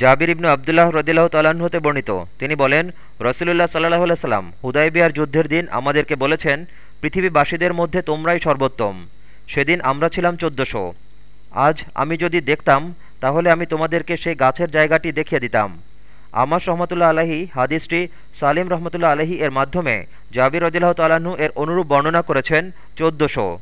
জাবির ইবনু আবদুল্লাহ রদিল্লাহ তাল্লাহ্ন হতে বর্ণিত। তিনি বলেন, রসুলুল্লাহ সাল্লাহ সাল্লাম হুদাইবিয়ার যুদ্ধের দিন আমাদেরকে বলেছেন, পৃথিবীবাসীদের মধ্যে তোমরাই সর্বোত্তম। সেদিন আমরা ছিলাম চোদ্দশো। আজ আমি যদি দেখতাম, তাহলে আমি তোমাদেরকে সেই গাছের জায়গাটি দেখিয়ে দিতাম। আমার রহমতুল্লাহ আলহী হাদিসটি সালিম রহমতুল্লাহ আলহী এর মাধ্যমে জাবির রদিল্লাহ তালাহু এর অনুরূপ বর্ণনা করেছেন, চোদ্দশো।